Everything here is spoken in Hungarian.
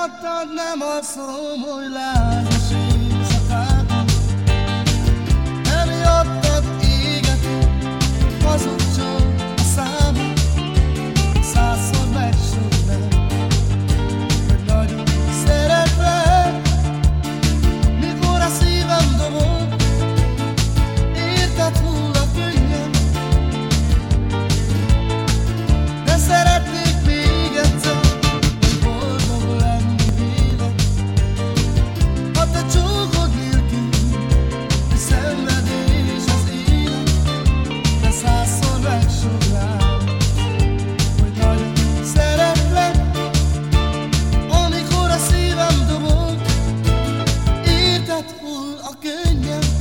miattad nem hogy lány good now.